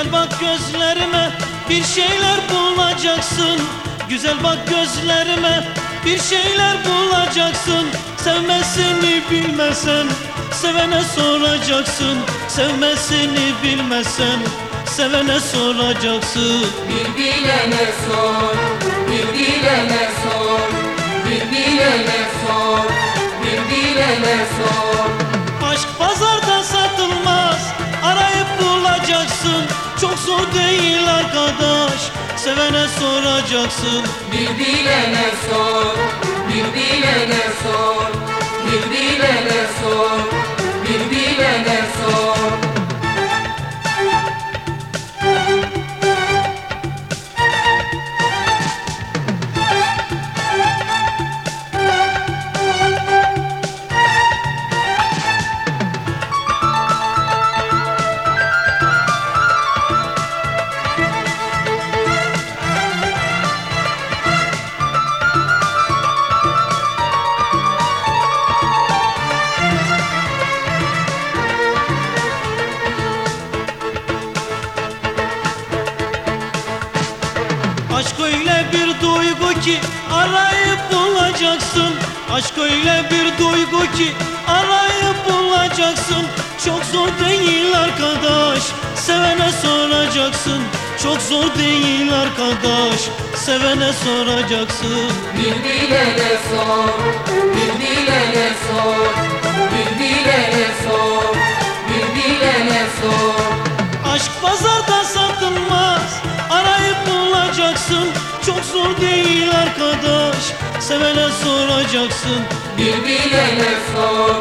Güzel bak gözlerime bir şeyler bulacaksın. Güzel bak gözlerime bir şeyler bulacaksın. Sevmesini bilmesen sevene soracaksın. Sevmesini bilmesen sevene soracaksın. Bir bilene sor, bir bilene sor, Zor değil arkadaş. Sevene soracaksın Bir bilene sor, Aşk öyle bir duygu ki Arayıp bulacaksın. Aşk öyle bir duygu ki Arayıp bulacaksın. Çok zor değil arkadaş Sevene soracaksın. Çok zor değil arkadaş Sevene soracaksın. Bir bilene sor, bir bilene sor, bulacaksın Çok zor değil arkadaş. Sevene soracaksın Bir bilene sor,